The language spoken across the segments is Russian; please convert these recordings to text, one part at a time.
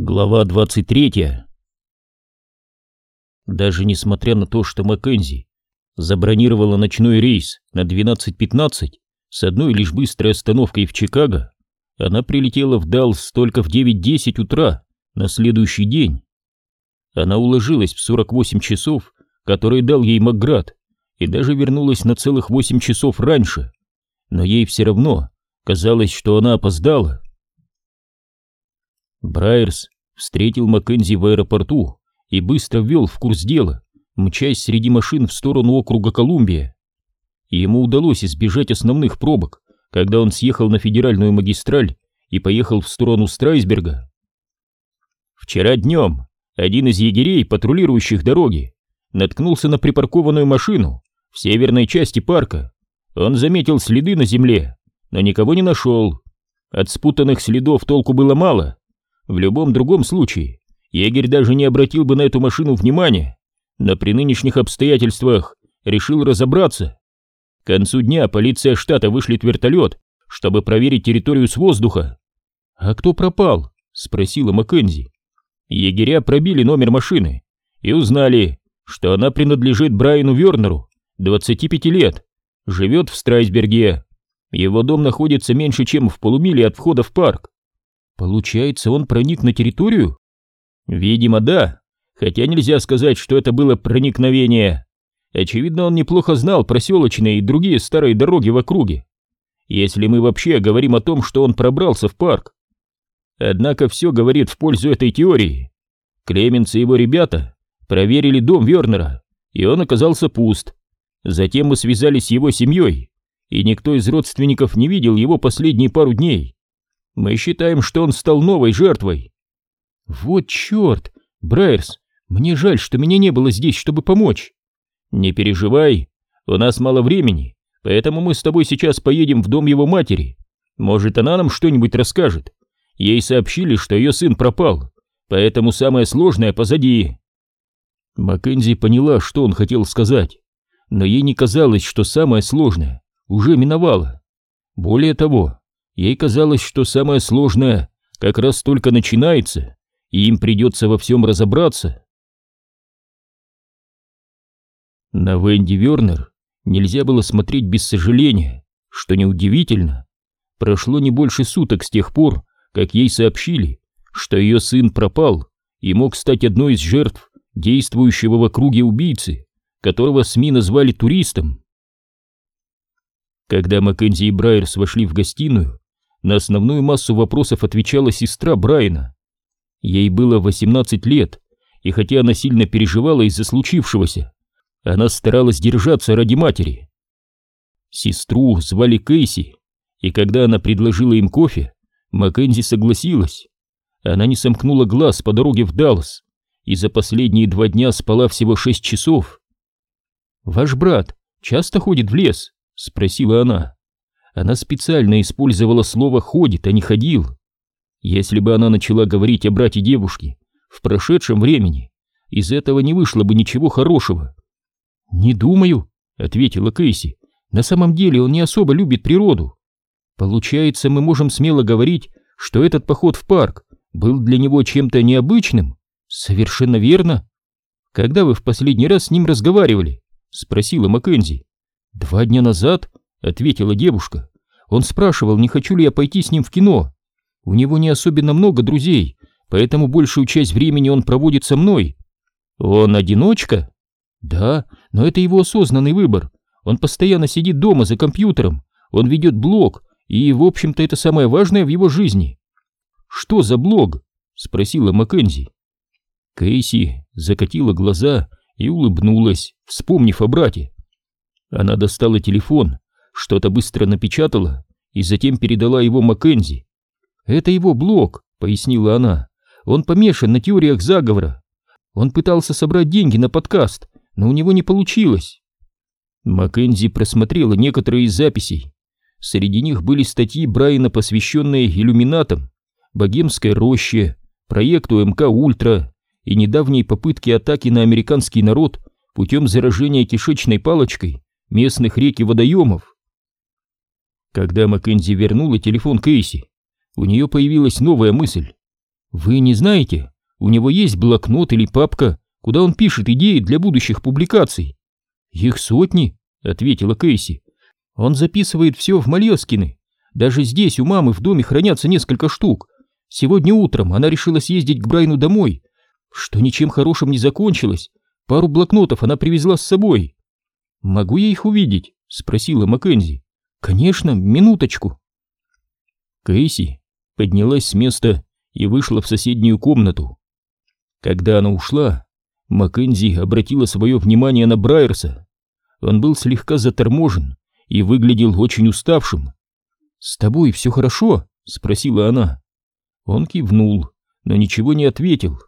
Глава 23 Даже несмотря на то, что Маккензи забронировала ночной рейс на 12.15 с одной лишь быстрой остановкой в Чикаго, она прилетела в Даллас только в 9.10 утра на следующий день. Она уложилась в 48 часов, которые дал ей Макград, и даже вернулась на целых 8 часов раньше, но ей все равно казалось, что она опоздала. Брайерс встретил Маккензи в аэропорту и быстро ввел в курс дела, мчась среди машин в сторону округа Колумбия. Ему удалось избежать основных пробок, когда он съехал на федеральную магистраль и поехал в сторону Страйсберга. Вчера днем один из егерей, патрулирующих дороги, наткнулся на припаркованную машину в северной части парка. Он заметил следы на земле, но никого не нашел. От спутанных следов толку было мало, в любом другом случае егерь даже не обратил бы на эту машину внимания, но при нынешних обстоятельствах решил разобраться. К концу дня полиция штата вышлет вертолет, чтобы проверить территорию с воздуха. «А кто пропал?» — спросила Маккензи. Егеря пробили номер машины и узнали, что она принадлежит Брайану Вернеру, 25 лет, живет в Страйсберге. Его дом находится меньше, чем в полумиле от входа в парк. Получается, он проник на территорию? Видимо, да, хотя нельзя сказать, что это было проникновение. Очевидно, он неплохо знал проселочные и другие старые дороги в округе. Если мы вообще говорим о том, что он пробрался в парк. Однако все говорит в пользу этой теории. Клеменс и его ребята проверили дом Вернера, и он оказался пуст. Затем мы связались с его семьей, и никто из родственников не видел его последние пару дней. Мы считаем, что он стал новой жертвой. Вот черт, Брайерс, мне жаль, что меня не было здесь, чтобы помочь. Не переживай, у нас мало времени, поэтому мы с тобой сейчас поедем в дом его матери. Может, она нам что-нибудь расскажет. Ей сообщили, что ее сын пропал, поэтому самое сложное позади. Маккензи поняла, что он хотел сказать, но ей не казалось, что самое сложное уже миновало. Более того, Ей казалось, что самое сложное как раз только начинается, и им придется во всем разобраться. На Венди Вернер нельзя было смотреть без сожаления, что неудивительно. Прошло не больше суток с тех пор, как ей сообщили, что ее сын пропал и мог стать одной из жертв действующего в округе убийцы, которого СМИ назвали туристом. Когда Маккензи и Брайерс вошли в гостиную, на основную массу вопросов отвечала сестра Брайана. Ей было 18 лет, и хотя она сильно переживала из-за случившегося, она старалась держаться ради матери. Сестру звали Кейси, и когда она предложила им кофе, Маккензи согласилась. Она не сомкнула глаз по дороге в Даллас и за последние два дня спала всего шесть часов. «Ваш брат часто ходит в лес?» — спросила она. Она специально использовала слово «ходит», а не «ходил». Если бы она начала говорить о брате девушки в прошедшем времени, из этого не вышло бы ничего хорошего. «Не думаю», — ответила Кейси. «На самом деле он не особо любит природу. Получается, мы можем смело говорить, что этот поход в парк был для него чем-то необычным? Совершенно верно. Когда вы в последний раз с ним разговаривали?» — спросила Маккензи. «Два дня назад», — ответила девушка. «Он спрашивал, не хочу ли я пойти с ним в кино. У него не особенно много друзей, поэтому большую часть времени он проводит со мной. Он одиночка?» «Да, но это его осознанный выбор. Он постоянно сидит дома за компьютером, он ведет блог, и, в общем-то, это самое важное в его жизни». «Что за блог?» — спросила Маккензи. Кейси закатила глаза и улыбнулась, вспомнив о брате. Она достала телефон что-то быстро напечатала и затем передала его Маккензи. «Это его блог», — пояснила она. «Он помешан на теориях заговора. Он пытался собрать деньги на подкаст, но у него не получилось». Маккензи просмотрела некоторые из записей. Среди них были статьи Брайана, посвященные иллюминатам, богемской роще, проекту МК «Ультра» и недавней попытке атаки на американский народ путем заражения кишечной палочкой местных рек и водоемов. Когда Маккензи вернула телефон Кейси, у нее появилась новая мысль. Вы не знаете, у него есть блокнот или папка, куда он пишет идеи для будущих публикаций? Их сотни, ответила Кейси. Он записывает все в Мальоскины. Даже здесь у мамы в доме хранятся несколько штук. Сегодня утром она решила съездить к Брайну домой, что ничем хорошим не закончилось. Пару блокнотов она привезла с собой. «Могу я их увидеть?» — спросила Маккензи. «Конечно, минуточку». Кейси поднялась с места и вышла в соседнюю комнату. Когда она ушла, Маккензи обратила свое внимание на Брайерса. Он был слегка заторможен и выглядел очень уставшим. «С тобой все хорошо?» — спросила она. Он кивнул, но ничего не ответил.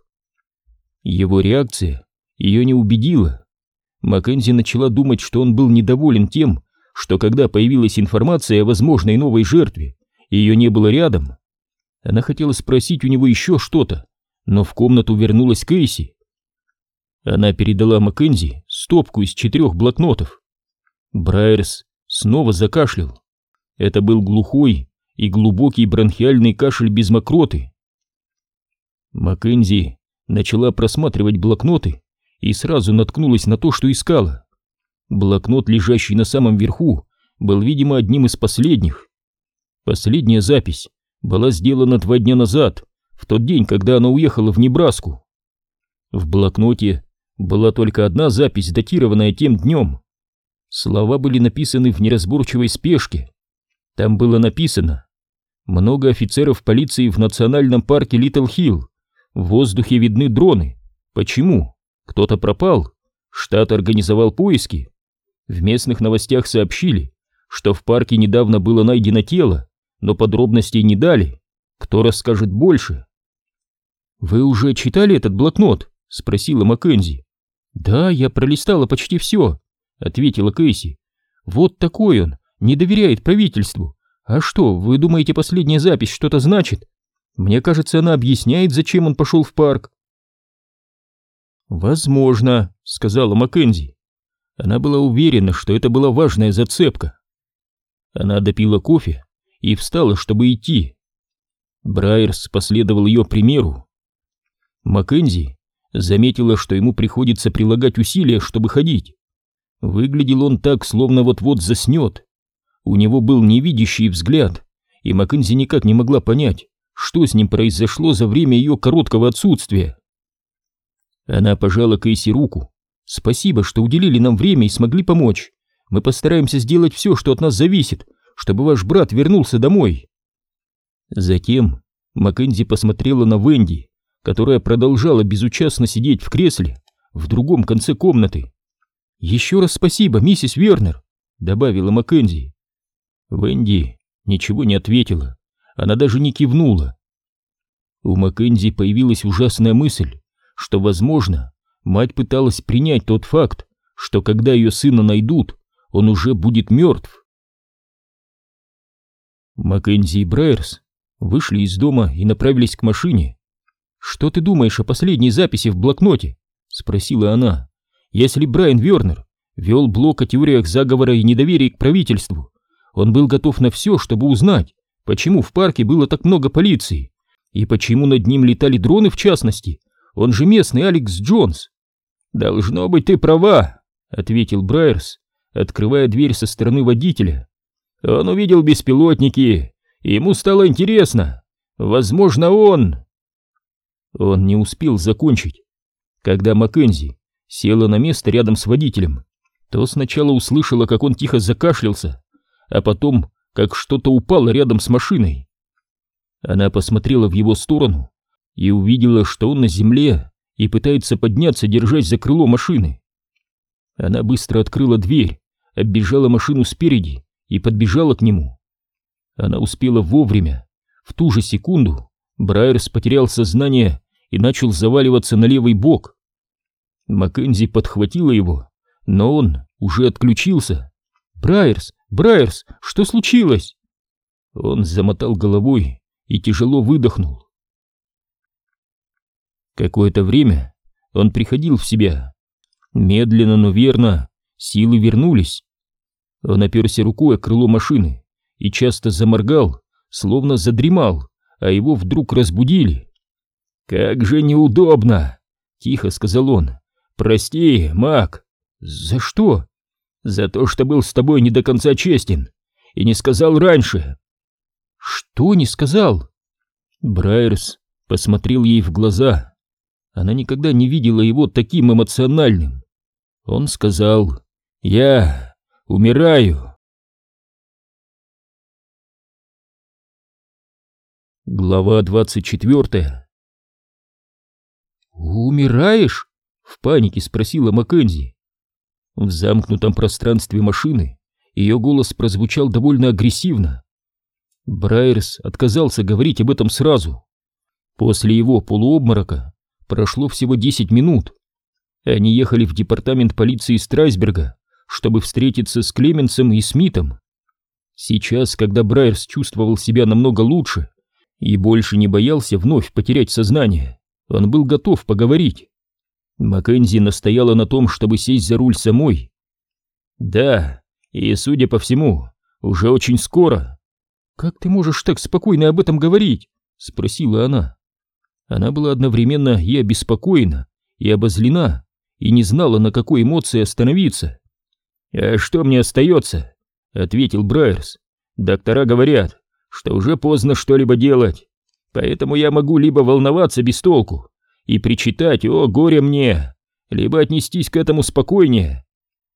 Его реакция ее не убедила. Маккензи начала думать, что он был недоволен тем, что когда появилась информация о возможной новой жертве, ее не было рядом. Она хотела спросить у него еще что-то, но в комнату вернулась Кейси. Она передала Маккензи стопку из четырех блокнотов. Брайерс снова закашлял. Это был глухой и глубокий бронхиальный кашель без мокроты. Маккензи начала просматривать блокноты и сразу наткнулась на то, что искала. Блокнот, лежащий на самом верху, был, видимо, одним из последних. Последняя запись была сделана два дня назад, в тот день, когда она уехала в Небраску. В блокноте была только одна запись, датированная тем днем. Слова были написаны в неразборчивой спешке. Там было написано «Много офицеров полиции в национальном парке Литл Хилл. В воздухе видны дроны. Почему? Кто-то пропал? Штат организовал поиски. В местных новостях сообщили, что в парке недавно было найдено тело, но подробностей не дали. Кто расскажет больше? «Вы уже читали этот блокнот?» — спросила Маккензи. «Да, я пролистала почти все», — ответила Кейси. «Вот такой он, не доверяет правительству. А что, вы думаете, последняя запись что-то значит? Мне кажется, она объясняет, зачем он пошел в парк. «Возможно», — сказала Маккензи. Она была уверена, что это была важная зацепка. Она допила кофе и встала, чтобы идти. Брайерс последовал ее примеру. Маккензи заметила, что ему приходится прилагать усилия, чтобы ходить. Выглядел он так, словно вот-вот заснет. У него был невидящий взгляд, и Маккензи никак не могла понять, что с ним произошло за время ее короткого отсутствия. Она пожала Кейси руку. «Спасибо, что уделили нам время и смогли помочь. Мы постараемся сделать все, что от нас зависит, чтобы ваш брат вернулся домой». Затем Маккензи посмотрела на Венди, которая продолжала безучастно сидеть в кресле в другом конце комнаты. «Еще раз спасибо, миссис Вернер», — добавила Маккензи. Венди ничего не ответила. Она даже не кивнула. У Маккензи появилась ужасная мысль, что, возможно, мать пыталась принять тот факт, что когда ее сына найдут, он уже будет мертв. Маккензи и Брайерс вышли из дома и направились к машине. «Что ты думаешь о последней записи в блокноте?» — спросила она. «Если Брайан Вернер вел блок о теориях заговора и недоверия к правительству, он был готов на все, чтобы узнать, Почему в парке было так много полиции? И почему над ним летали дроны в частности? Он же местный Алекс Джонс. Должно быть, ты права, ответил Брайерс, открывая дверь со стороны водителя. Он увидел беспилотники, и ему стало интересно. Возможно, он... Он не успел закончить. Когда Маккензи села на место рядом с водителем, то сначала услышала, как он тихо закашлялся, а потом как что-то упало рядом с машиной. Она посмотрела в его сторону и увидела, что он на земле и пытается подняться, держась за крыло машины. Она быстро открыла дверь, оббежала машину спереди и подбежала к нему. Она успела вовремя. В ту же секунду Брайерс потерял сознание и начал заваливаться на левый бок. Маккензи подхватила его, но он уже отключился. «Брайерс, Брайерс, что случилось?» Он замотал головой и тяжело выдохнул. Какое-то время он приходил в себя. Медленно, но верно, силы вернулись. Он оперся рукой о крыло машины и часто заморгал, словно задремал, а его вдруг разбудили. «Как же неудобно!» — тихо сказал он. «Прости, Мак». «За что?» «За то, что был с тобой не до конца честен и не сказал раньше». «Что не сказал?» Брайерс посмотрел ей в глаза. Она никогда не видела его таким эмоциональным. Он сказал, «Я умираю». Глава двадцать четвертая «Умираешь?» — в панике спросила Маккензи. В замкнутом пространстве машины ее голос прозвучал довольно агрессивно. Брайерс отказался говорить об этом сразу. После его полуобморока прошло всего 10 минут. Они ехали в департамент полиции Страйсберга, чтобы встретиться с Клеменсом и Смитом. Сейчас, когда Брайерс чувствовал себя намного лучше и больше не боялся вновь потерять сознание, он был готов поговорить. Маккензи настояла на том, чтобы сесть за руль самой. «Да, и, судя по всему, уже очень скоро». «Как ты можешь так спокойно об этом говорить?» — спросила она. Она была одновременно и обеспокоена, и обозлена, и не знала, на какой эмоции остановиться. «А что мне остается?» — ответил Брайерс. «Доктора говорят, что уже поздно что-либо делать, поэтому я могу либо волноваться без толку и причитать «О, горе мне!», либо отнестись к этому спокойнее».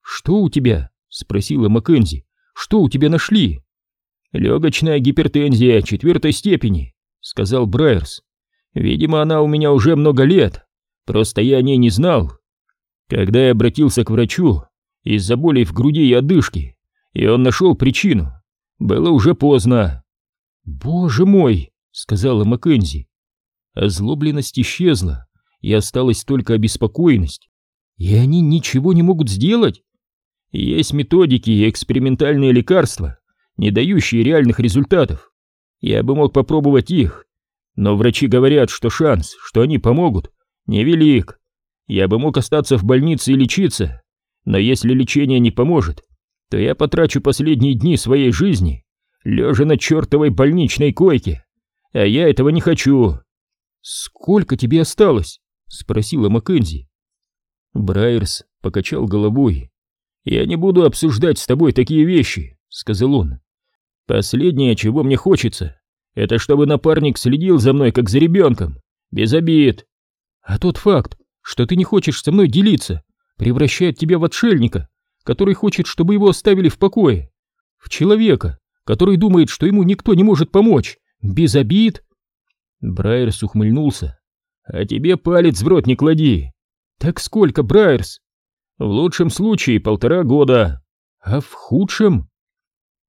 «Что у тебя?» — спросила Маккензи. «Что у тебя нашли?» «Легочная гипертензия четвертой степени», — сказал Брайерс. «Видимо, она у меня уже много лет, просто я о ней не знал. Когда я обратился к врачу из-за боли в груди и одышки, и он нашел причину, было уже поздно». «Боже мой!» — сказала Маккензи. Озлобленность исчезла, и осталась только обеспокоенность. И они ничего не могут сделать? Есть методики и экспериментальные лекарства, не дающие реальных результатов. Я бы мог попробовать их, но врачи говорят, что шанс, что они помогут, невелик. Я бы мог остаться в больнице и лечиться, но если лечение не поможет, то я потрачу последние дни своей жизни, лежа на чертовой больничной койке. А я этого не хочу. «Сколько тебе осталось?» — спросила Маккензи. Брайерс покачал головой. «Я не буду обсуждать с тобой такие вещи», — сказал он. «Последнее, чего мне хочется, это чтобы напарник следил за мной, как за ребенком, без обид. А тот факт, что ты не хочешь со мной делиться, превращает тебя в отшельника, который хочет, чтобы его оставили в покое, в человека, который думает, что ему никто не может помочь, без обид». Брайерс ухмыльнулся. «А тебе палец в рот не клади!» «Так сколько, Брайерс?» «В лучшем случае полтора года, а в худшем?»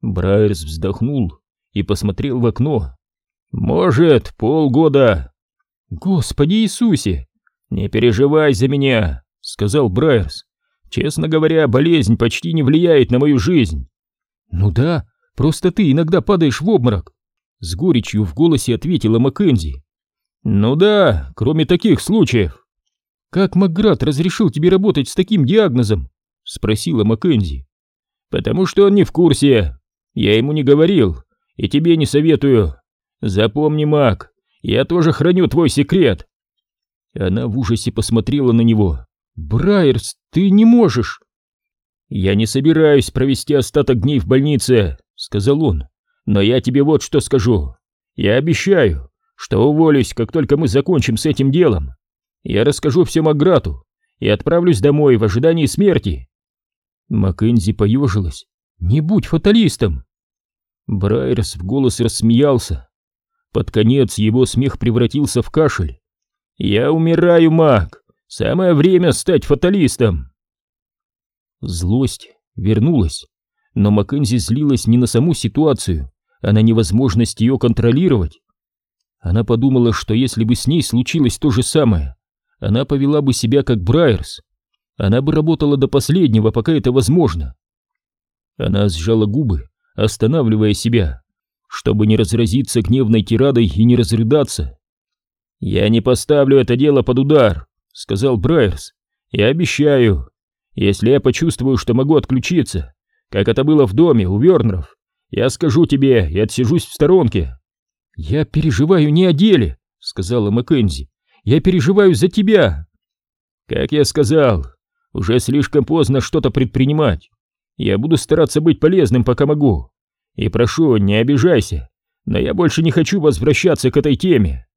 Брайерс вздохнул и посмотрел в окно. «Может, полгода!» «Господи Иисусе!» «Не переживай за меня!» — сказал Брайерс. «Честно говоря, болезнь почти не влияет на мою жизнь». «Ну да, просто ты иногда падаешь в обморок. С горечью в голосе ответила Маккензи. «Ну да, кроме таких случаев». «Как Макград разрешил тебе работать с таким диагнозом?» Спросила Маккензи. «Потому что он не в курсе. Я ему не говорил, и тебе не советую. Запомни, Мак, я тоже храню твой секрет». Она в ужасе посмотрела на него. «Брайерс, ты не можешь!» «Я не собираюсь провести остаток дней в больнице», — сказал он. Но я тебе вот что скажу. Я обещаю, что уволюсь, как только мы закончим с этим делом. Я расскажу все Маграту и отправлюсь домой в ожидании смерти. Маккензи поежилась. Не будь фаталистом. Брайерс в голос рассмеялся. Под конец его смех превратился в кашель. «Я умираю, Мак! Самое время стать фаталистом!» Злость вернулась, но Маккензи злилась не на саму ситуацию, а на невозможность ее контролировать. Она подумала, что если бы с ней случилось то же самое, она повела бы себя как Брайерс. Она бы работала до последнего, пока это возможно. Она сжала губы, останавливая себя, чтобы не разразиться гневной тирадой и не разрыдаться. «Я не поставлю это дело под удар», — сказал Брайерс. «Я обещаю. Если я почувствую, что могу отключиться, как это было в доме у Вернеров, я скажу тебе и отсижусь в сторонке. Я переживаю не о деле, сказала Маккензи. Я переживаю за тебя. Как я сказал, уже слишком поздно что-то предпринимать. Я буду стараться быть полезным, пока могу. И прошу, не обижайся, но я больше не хочу возвращаться к этой теме.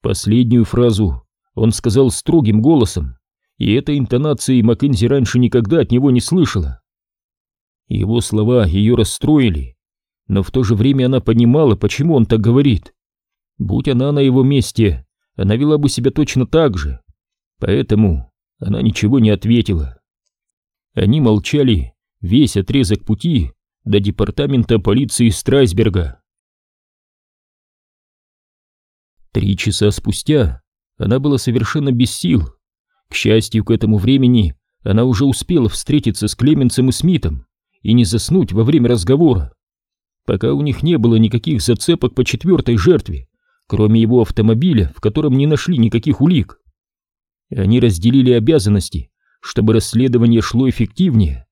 Последнюю фразу он сказал строгим голосом, и этой интонации Маккензи раньше никогда от него не слышала. Его слова ее расстроили, но в то же время она понимала, почему он так говорит. Будь она на его месте, она вела бы себя точно так же. Поэтому она ничего не ответила. Они молчали весь отрезок пути до департамента полиции Страйсберга. Три часа спустя она была совершенно без сил. К счастью, к этому времени она уже успела встретиться с Клеменсом и Смитом и не заснуть во время разговора. Пока у них не было никаких зацепок по четвертой жертве, кроме его автомобиля, в котором не нашли никаких улик. Они разделили обязанности, чтобы расследование шло эффективнее.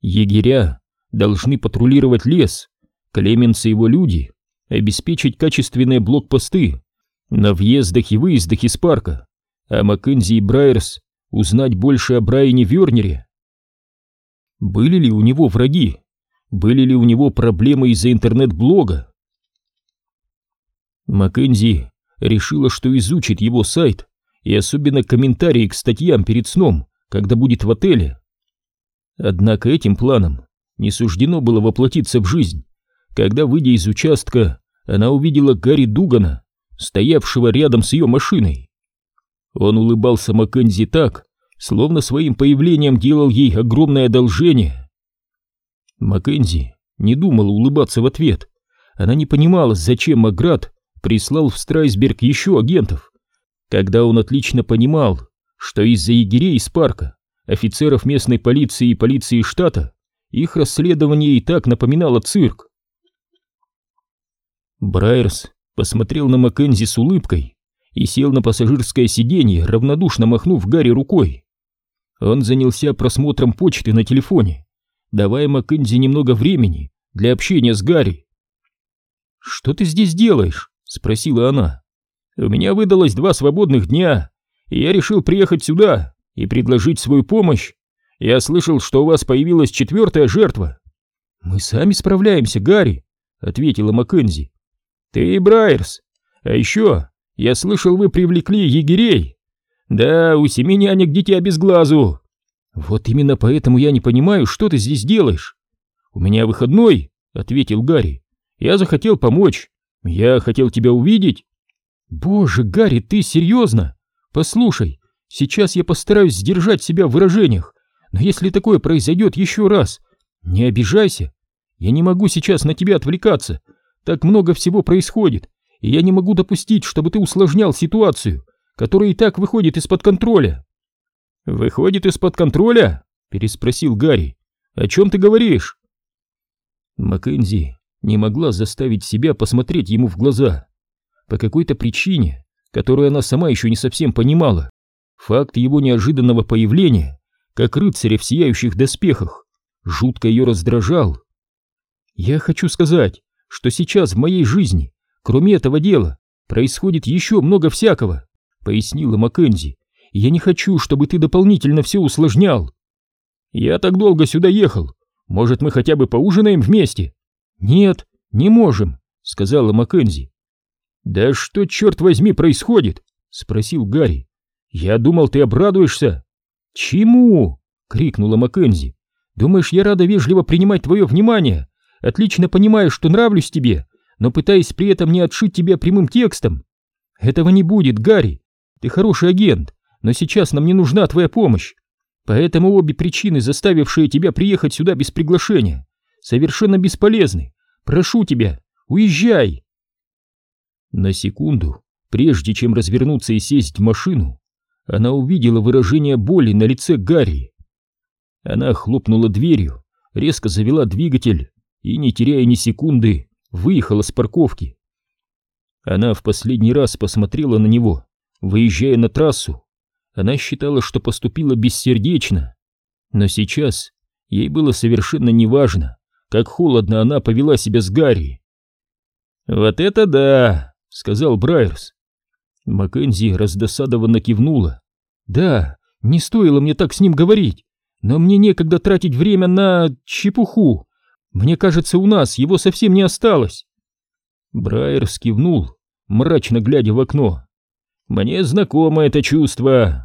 Егеря должны патрулировать лес, Клеменс и его люди обеспечить качественные блокпосты на въездах и выездах из парка, а Маккензи и Брайерс узнать больше о Брайане Вернере. Были ли у него враги? Были ли у него проблемы из-за интернет-блога? Маккензи решила, что изучит его сайт и особенно комментарии к статьям перед сном, когда будет в отеле. Однако этим планом не суждено было воплотиться в жизнь, когда, выйдя из участка, она увидела Гарри Дугана, стоявшего рядом с ее машиной. Он улыбался Маккензи так, словно своим появлением делал ей огромное одолжение. Маккензи не думала улыбаться в ответ. Она не понимала, зачем Маград прислал в Страйсберг еще агентов, когда он отлично понимал, что из-за егерей из парка, офицеров местной полиции и полиции штата, их расследование и так напоминало цирк. Брайерс посмотрел на Маккензи с улыбкой и сел на пассажирское сиденье, равнодушно махнув Гарри рукой. Он занялся просмотром почты на телефоне, давая Маккензи немного времени для общения с Гарри. «Что ты здесь делаешь?» — спросила она. «У меня выдалось два свободных дня, я решил приехать сюда и предложить свою помощь. Я слышал, что у вас появилась четвертая жертва». «Мы сами справляемся, Гарри», — ответила Маккензи. «Ты и Брайерс. А еще, я слышал, вы привлекли егерей. Да, у семи нянек дитя без глазу. Вот именно поэтому я не понимаю, что ты здесь делаешь. У меня выходной, ответил Гарри. Я захотел помочь. Я хотел тебя увидеть. Боже, Гарри, ты серьезно? Послушай, сейчас я постараюсь сдержать себя в выражениях, но если такое произойдет еще раз, не обижайся. Я не могу сейчас на тебя отвлекаться. Так много всего происходит, и я не могу допустить, чтобы ты усложнял ситуацию, которая и так выходит из-под контроля. Выходит из-под контроля? переспросил Гарри. О чем ты говоришь? Маккензи не могла заставить себя посмотреть ему в глаза. По какой-то причине, которую она сама еще не совсем понимала, факт его неожиданного появления, как рыцаря в сияющих доспехах, жутко ее раздражал. «Я хочу сказать, что сейчас в моей жизни, кроме этого дела, происходит еще много всякого», — пояснила Маккензи. «Я не хочу, чтобы ты дополнительно все усложнял». «Я так долго сюда ехал. Может, мы хотя бы поужинаем вместе?» «Нет, не можем», — сказала Маккензи. «Да что, черт возьми, происходит?» — спросил Гарри. «Я думал, ты обрадуешься». «Чему?» — крикнула Маккензи. «Думаешь, я рада вежливо принимать твое внимание, отлично понимаю, что нравлюсь тебе, но пытаясь при этом не отшить тебя прямым текстом. Этого не будет, Гарри. Ты хороший агент, но сейчас нам не нужна твоя помощь. Поэтому обе причины, заставившие тебя приехать сюда без приглашения, совершенно бесполезны. Прошу тебя, уезжай. На секунду, прежде чем развернуться и сесть в машину, она увидела выражение боли на лице Гарри. Она хлопнула дверью, резко завела двигатель и, не теряя ни секунды, выехала с парковки. Она в последний раз посмотрела на него, выезжая на трассу. Она считала, что поступила бессердечно, но сейчас ей было совершенно неважно, как холодно она повела себя с Гарри. «Вот это да!» — сказал Брайерс. Маккензи раздосадованно кивнула. «Да, не стоило мне так с ним говорить, но мне некогда тратить время на чепуху. Мне кажется, у нас его совсем не осталось». Брайер кивнул, мрачно глядя в окно. «Мне знакомо это чувство.